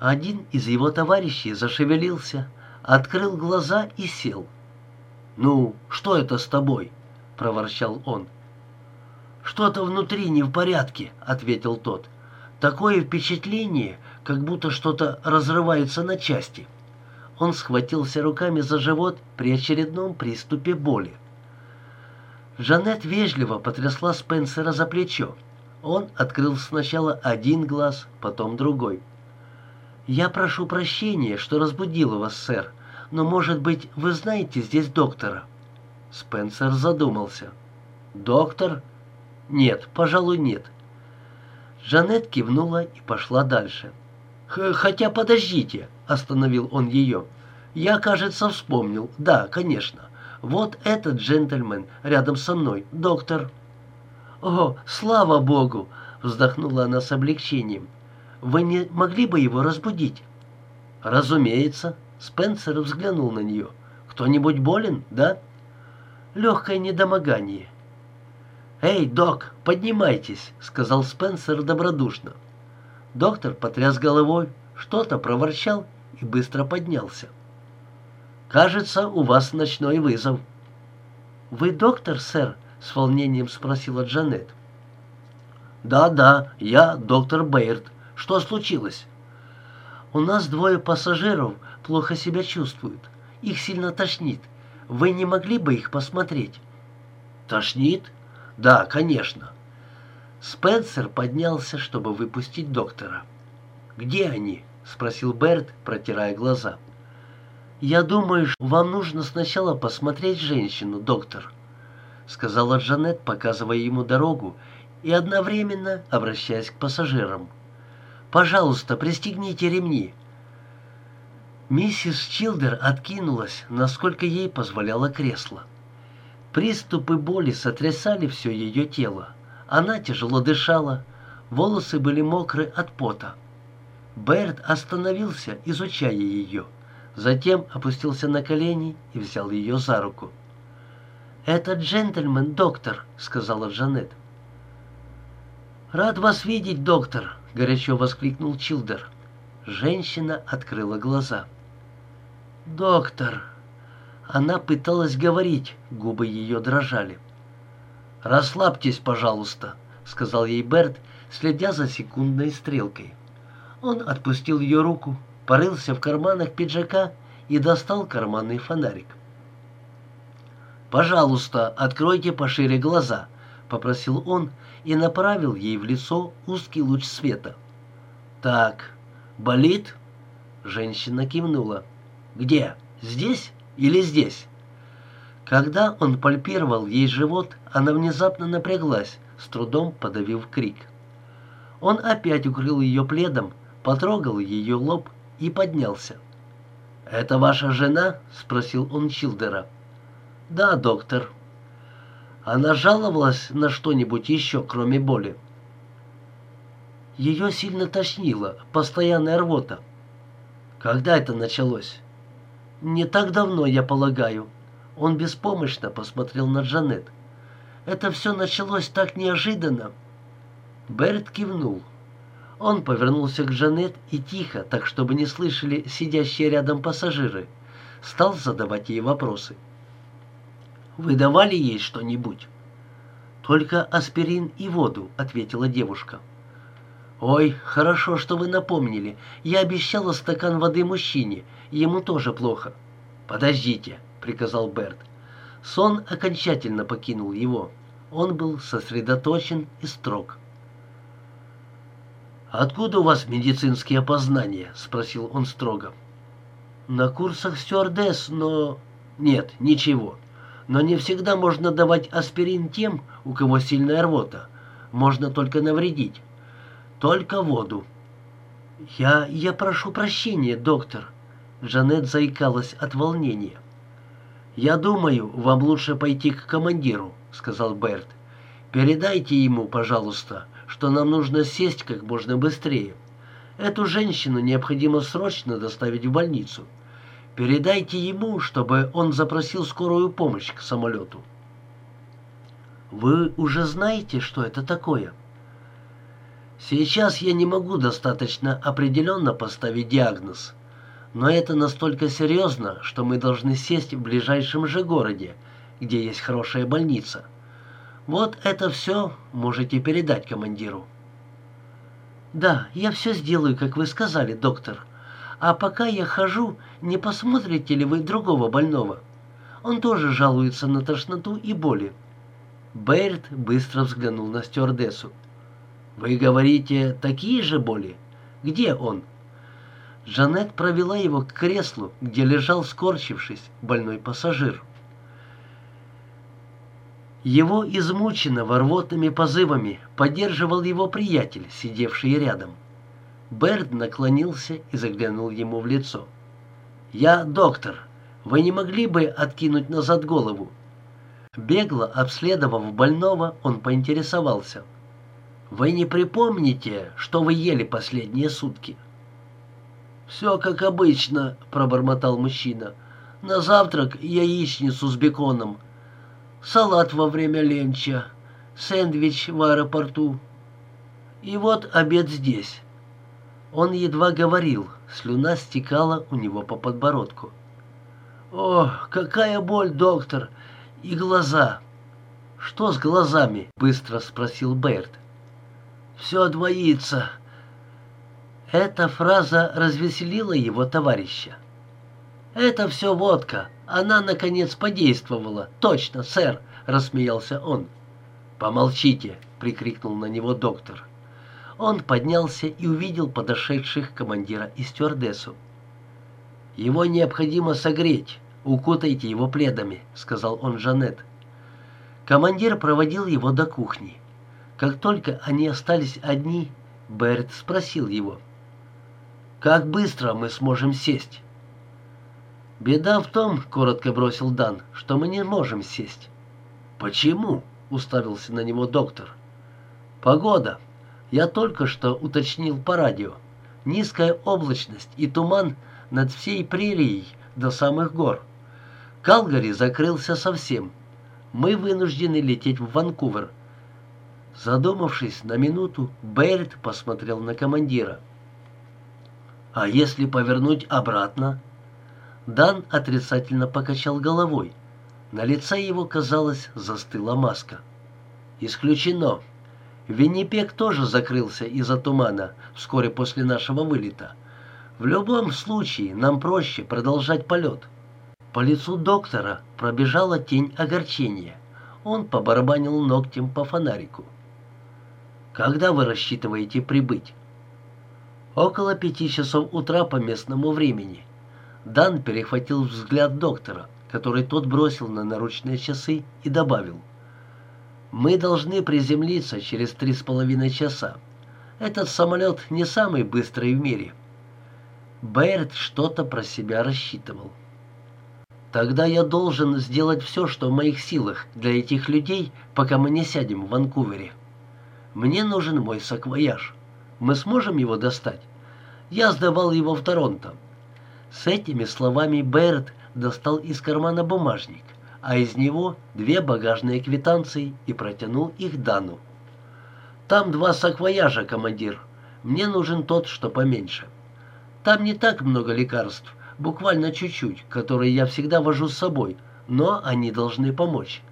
Один из его товарищей зашевелился, открыл глаза и сел. «Ну, что это с тобой?» — проворчал он. «Что-то внутри не в порядке», — ответил тот. «Такое впечатление, как будто что-то разрывается на части». Он схватился руками за живот при очередном приступе боли. Жанет вежливо потрясла Спенсера за плечо. Он открыл сначала один глаз, потом другой. «Я прошу прощения, что разбудила вас, сэр, но, может быть, вы знаете здесь доктора?» Спенсер задумался. «Доктор? Нет, пожалуй, нет». Жанет кивнула и пошла дальше. «Хотя подождите», — остановил он ее. «Я, кажется, вспомнил. Да, конечно. Вот этот джентльмен рядом со мной, доктор». «О, слава богу!» — вздохнула она с облегчением. «Вы не могли бы его разбудить?» «Разумеется». Спенсер взглянул на нее. «Кто-нибудь болен, да?» «Легкое недомогание». «Эй, док, поднимайтесь», — сказал Спенсер добродушно. Доктор потряс головой, что-то проворчал и быстро поднялся. «Кажется, у вас ночной вызов». «Вы доктор, сэр?» — с волнением спросила Джанет. «Да-да, я доктор Бэйрд. Что случилось?» «У нас двое пассажиров плохо себя чувствуют. Их сильно тошнит. Вы не могли бы их посмотреть?» «Тошнит? Да, конечно». Спенсер поднялся, чтобы выпустить доктора. «Где они?» — спросил Берт, протирая глаза. «Я думаю, вам нужно сначала посмотреть женщину, доктор», сказала Джанет, показывая ему дорогу и одновременно обращаясь к пассажирам. «Пожалуйста, пристегните ремни». Миссис Чилдер откинулась, насколько ей позволяло кресло. Приступы боли сотрясали все ее тело. Она тяжело дышала, волосы были мокры от пота. Берт остановился, изучая ее. Затем опустился на колени и взял ее за руку. «Это джентльмен, доктор», — сказала Джанет. «Рад вас видеть, доктор», — горячо воскликнул Чилдер. Женщина открыла глаза. «Доктор!» Она пыталась говорить, губы ее дрожали. «Расслабьтесь, пожалуйста», — сказал ей Берт, следя за секундной стрелкой. Он отпустил ее руку, порылся в карманах пиджака и достал карманный фонарик. «Пожалуйста, откройте пошире глаза», — попросил он и направил ей в лицо узкий луч света. «Так, болит?» Женщина кивнула. «Где? Здесь или здесь?» Когда он пальпировал ей живот, она внезапно напряглась, с трудом подавив крик. Он опять укрыл ее пледом, потрогал ее лоб и поднялся. «Это ваша жена?» — спросил он Чилдера. «Да, доктор». Она жаловалась на что-нибудь еще, кроме боли. Ее сильно тошнило, постоянная рвота. Когда это началось? Не так давно, я полагаю. Он беспомощно посмотрел на Джанет. Это все началось так неожиданно. Берт кивнул. Он повернулся к Джанет и тихо, так чтобы не слышали сидящие рядом пассажиры, стал задавать ей вопросы. Вы давали ей что-нибудь?» «Только аспирин и воду», — ответила девушка. «Ой, хорошо, что вы напомнили. Я обещала стакан воды мужчине. Ему тоже плохо». «Подождите», — приказал Берт. Сон окончательно покинул его. Он был сосредоточен и строг. «Откуда у вас медицинские опознания?» — спросил он строго. «На курсах стюардесс, но...» «Нет, ничего. Но не всегда можно давать аспирин тем, у кого сильная рвота. Можно только навредить. Только воду. «Я... я прошу прощения, доктор». Жанет заикалась от волнения. «Я думаю, вам лучше пойти к командиру», — сказал Берт. «Передайте ему, пожалуйста, что нам нужно сесть как можно быстрее. Эту женщину необходимо срочно доставить в больницу». Передайте ему, чтобы он запросил скорую помощь к самолету. Вы уже знаете, что это такое? Сейчас я не могу достаточно определенно поставить диагноз, но это настолько серьезно, что мы должны сесть в ближайшем же городе, где есть хорошая больница. Вот это все можете передать командиру. «Да, я все сделаю, как вы сказали, доктор. А пока я хожу, не посмотрите ли вы другого больного? Он тоже жалуется на тошноту и боли». Бэйрд быстро взглянул на стюардессу. «Вы говорите, такие же боли? Где он?» Жанет провела его к креслу, где лежал, скорчившись, больной пассажир. Его измученного рвотными позывами поддерживал его приятель, сидевший рядом. Берд наклонился и заглянул ему в лицо. «Я доктор. Вы не могли бы откинуть назад голову?» Бегло обследовав больного, он поинтересовался. «Вы не припомните, что вы ели последние сутки?» «Все как обычно», — пробормотал мужчина. «На завтрак яичницу с беконом, салат во время ленча, сэндвич в аэропорту. И вот обед здесь. Он едва говорил, слюна стекала у него по подбородку. «О, какая боль, доктор! И глаза!» «Что с глазами?» — быстро спросил Берт. «Все двоится». Эта фраза развеселила его товарища. «Это все водка. Она, наконец, подействовала. Точно, сэр!» — рассмеялся он. «Помолчите!» — прикрикнул на него доктор. Он поднялся и увидел подошедших командира и стюардессу. «Его необходимо согреть. Укутайте его пледами», — сказал он Жанет. Командир проводил его до кухни. Как только они остались одни, Берт спросил его. «Как быстро мы сможем сесть?» «Беда в том, — коротко бросил Дан, — что мы не можем сесть». «Почему?» — уставился на него доктор. «Погода. Я только что уточнил по радио. Низкая облачность и туман над всей прерией до самых гор. Калгари закрылся совсем. Мы вынуждены лететь в Ванкувер». Задумавшись на минуту, Бейрт посмотрел на командира. «А если повернуть обратно?» Дан отрицательно покачал головой. На лице его, казалось, застыла маска. «Исключено. Виннипек тоже закрылся из-за тумана вскоре после нашего вылета. В любом случае нам проще продолжать полет». По лицу доктора пробежала тень огорчения. Он побарабанил ногтем по фонарику. «Когда вы рассчитываете прибыть?» «Около пяти часов утра по местному времени. Дан перехватил взгляд доктора, который тот бросил на наручные часы и добавил. «Мы должны приземлиться через три с половиной часа. Этот самолет не самый быстрый в мире». Бэйрд что-то про себя рассчитывал. «Тогда я должен сделать все, что в моих силах для этих людей, пока мы не сядем в Ванкувере. Мне нужен мой саквояж. Мы сможем его достать? Я сдавал его в Торонто. С этими словами Берт достал из кармана бумажник, а из него две багажные квитанции и протянул их Дану. «Там два саквояжа, командир. Мне нужен тот, что поменьше. Там не так много лекарств, буквально чуть-чуть, которые я всегда вожу с собой, но они должны помочь».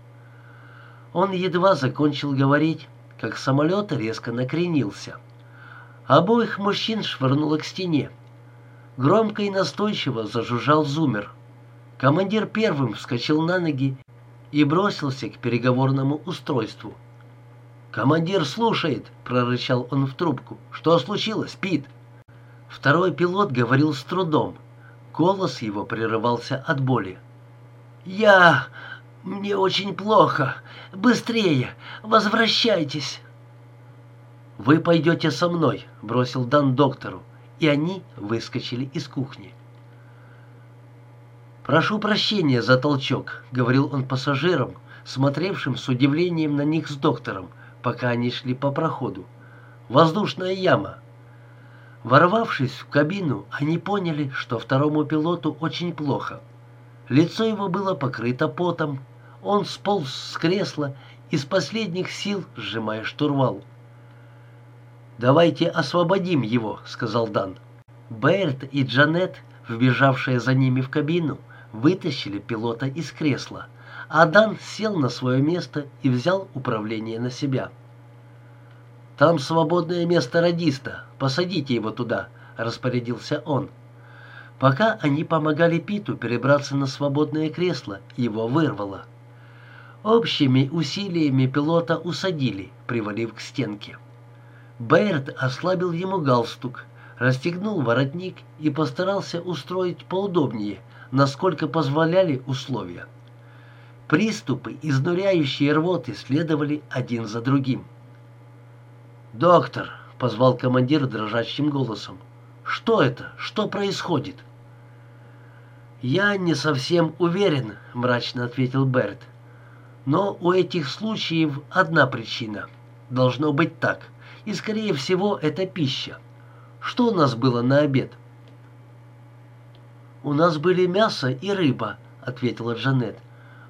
Он едва закончил говорить, как самолет резко накренился. Обоих мужчин швырнуло к стене, Громко и настойчиво зажужжал зумер. Командир первым вскочил на ноги и бросился к переговорному устройству. «Командир слушает!» — прорычал он в трубку. «Что случилось, Пит?» Второй пилот говорил с трудом. Голос его прерывался от боли. «Я... мне очень плохо. Быстрее! Возвращайтесь!» «Вы пойдете со мной», — бросил Дан доктору и они выскочили из кухни. «Прошу прощения за толчок», — говорил он пассажирам, смотревшим с удивлением на них с доктором, пока они шли по проходу. «Воздушная яма». Ворвавшись в кабину, они поняли, что второму пилоту очень плохо. Лицо его было покрыто потом. Он сполз с кресла, из последних сил сжимая штурвал. «Давайте освободим его», — сказал Дан. Бэйрт и Джанет, вбежавшие за ними в кабину, вытащили пилота из кресла, а Дан сел на свое место и взял управление на себя. «Там свободное место радиста, посадите его туда», — распорядился он. Пока они помогали Питу перебраться на свободное кресло, его вырвало. Общими усилиями пилота усадили, привалив к стенке. Бэйрд ослабил ему галстук, расстегнул воротник и постарался устроить поудобнее, насколько позволяли условия. Приступы, изнуряющие рвоты, следовали один за другим. «Доктор!» — позвал командир дрожащим голосом. «Что это? Что происходит?» «Я не совсем уверен», — мрачно ответил Берт. «Но у этих случаев одна причина. Должно быть так. И, скорее всего, это пища. Что у нас было на обед?» «У нас были мясо и рыба», — ответила Джанет.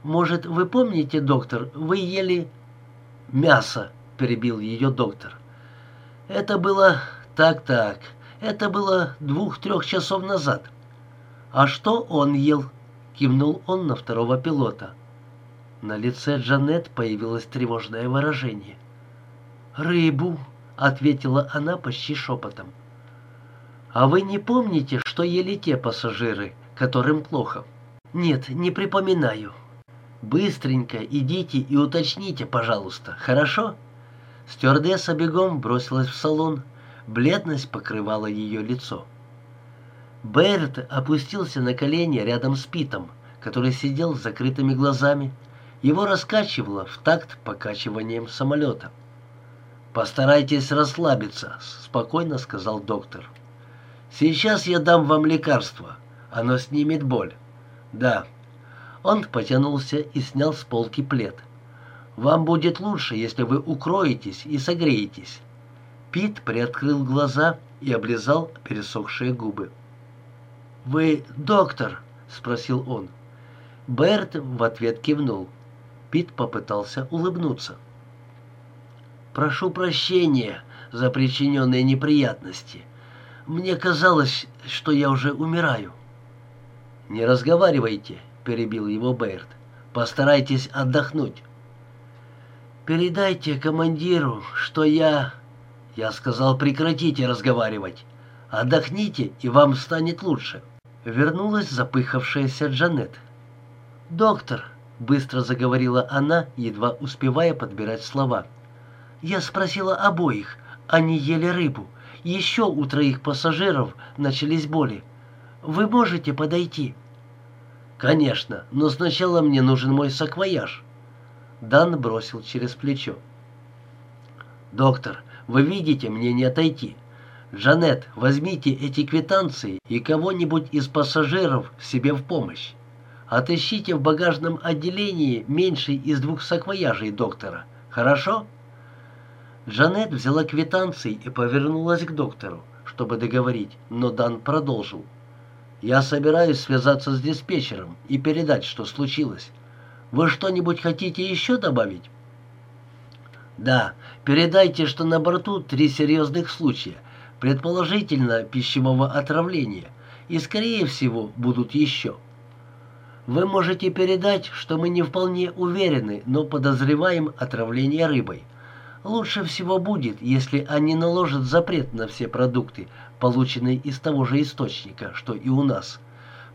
«Может, вы помните, доктор, вы ели...» «Мясо», — перебил ее доктор. «Это было... Так-так. Это было двух-трех часов назад». «А что он ел?» — кивнул он на второго пилота. На лице Джанет появилось тревожное выражение. «Рыбу», — ответила она почти шепотом. «А вы не помните, что ели те пассажиры, которым плохо?» «Нет, не припоминаю». «Быстренько идите и уточните, пожалуйста, хорошо?» Стюардесса бегом бросилась в салон. Бледность покрывала ее лицо. Берт опустился на колени рядом с Питом, который сидел с закрытыми глазами. Его раскачивало в такт покачиванием самолета. «Постарайтесь расслабиться», — спокойно сказал доктор. «Сейчас я дам вам лекарство. Оно снимет боль». «Да». Он потянулся и снял с полки плед. «Вам будет лучше, если вы укроетесь и согреетесь». Пит приоткрыл глаза и облизал пересохшие губы. «Вы доктор?» — спросил он. Берт в ответ кивнул. Пит попытался улыбнуться. «Прошу прощения за причиненные неприятности. Мне казалось, что я уже умираю». «Не разговаривайте», — перебил его Берт. «Постарайтесь отдохнуть». «Передайте командиру, что я...» Я сказал, прекратите разговаривать. Отдохните, и вам станет лучше. Вернулась запыхавшаяся Джанет. «Доктор», — быстро заговорила она, едва успевая подбирать слова. «Я спросила обоих. Они ели рыбу. Еще у троих пассажиров начались боли. Вы можете подойти?» «Конечно, но сначала мне нужен мой саквояж». Дан бросил через плечо. «Доктор, вы видите, мне не отойти. «Жанет, возьмите эти квитанции и кого-нибудь из пассажиров себе в помощь. Отыщите в багажном отделении меньший из двух саквояжей доктора. Хорошо?» Джанет взяла квитанции и повернулась к доктору, чтобы договорить, но Дан продолжил. «Я собираюсь связаться с диспетчером и передать, что случилось. Вы что-нибудь хотите еще добавить?» «Да, передайте, что на борту три серьезных случая, предположительно пищевого отравления, и, скорее всего, будут еще. Вы можете передать, что мы не вполне уверены, но подозреваем отравление рыбой. Лучше всего будет, если они наложат запрет на все продукты, полученные из того же источника, что и у нас.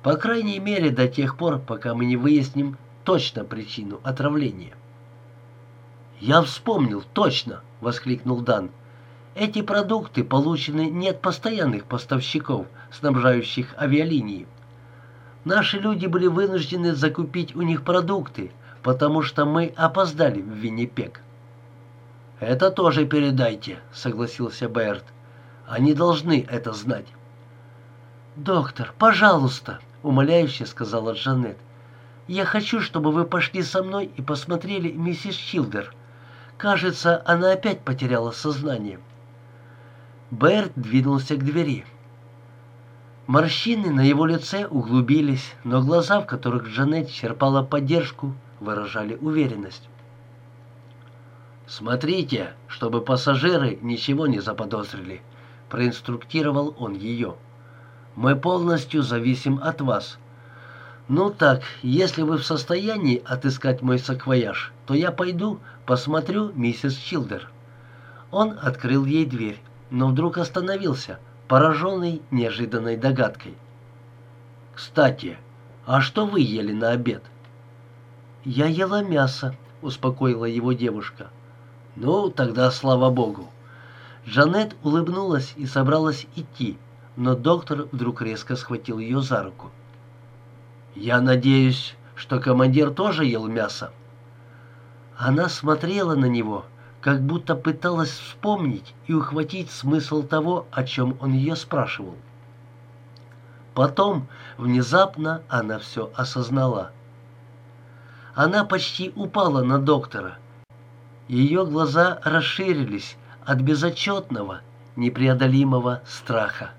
По крайней мере, до тех пор, пока мы не выясним точно причину отравления. «Я вспомнил, точно!» — воскликнул Дан. Эти продукты получены не от постоянных поставщиков, снабжающих авиалинии. Наши люди были вынуждены закупить у них продукты, потому что мы опоздали в Виннипек. «Это тоже передайте», — согласился Берт. «Они должны это знать». «Доктор, пожалуйста», — умоляюще сказала Джанет. «Я хочу, чтобы вы пошли со мной и посмотрели миссис Чилдер. Кажется, она опять потеряла сознание». Берт двинулся к двери. Морщины на его лице углубились, но глаза, в которых Джанет черпала поддержку, выражали уверенность. «Смотрите, чтобы пассажиры ничего не заподозрили», — проинструктировал он ее. «Мы полностью зависим от вас. Ну так, если вы в состоянии отыскать мой саквояж, то я пойду, посмотрю миссис Чилдер». Он открыл ей дверь, но вдруг остановился, пораженный неожиданной догадкой. «Кстати, а что вы ели на обед?» «Я ела мясо», — успокоила его девушка. «Ну, тогда слава богу». Жанет улыбнулась и собралась идти, но доктор вдруг резко схватил ее за руку. «Я надеюсь, что командир тоже ел мясо?» Она смотрела на него, как будто пыталась вспомнить и ухватить смысл того, о чем он ее спрашивал. Потом, внезапно, она все осознала. Она почти упала на доктора, ее глаза расширились от безотчетного, непреодолимого страха.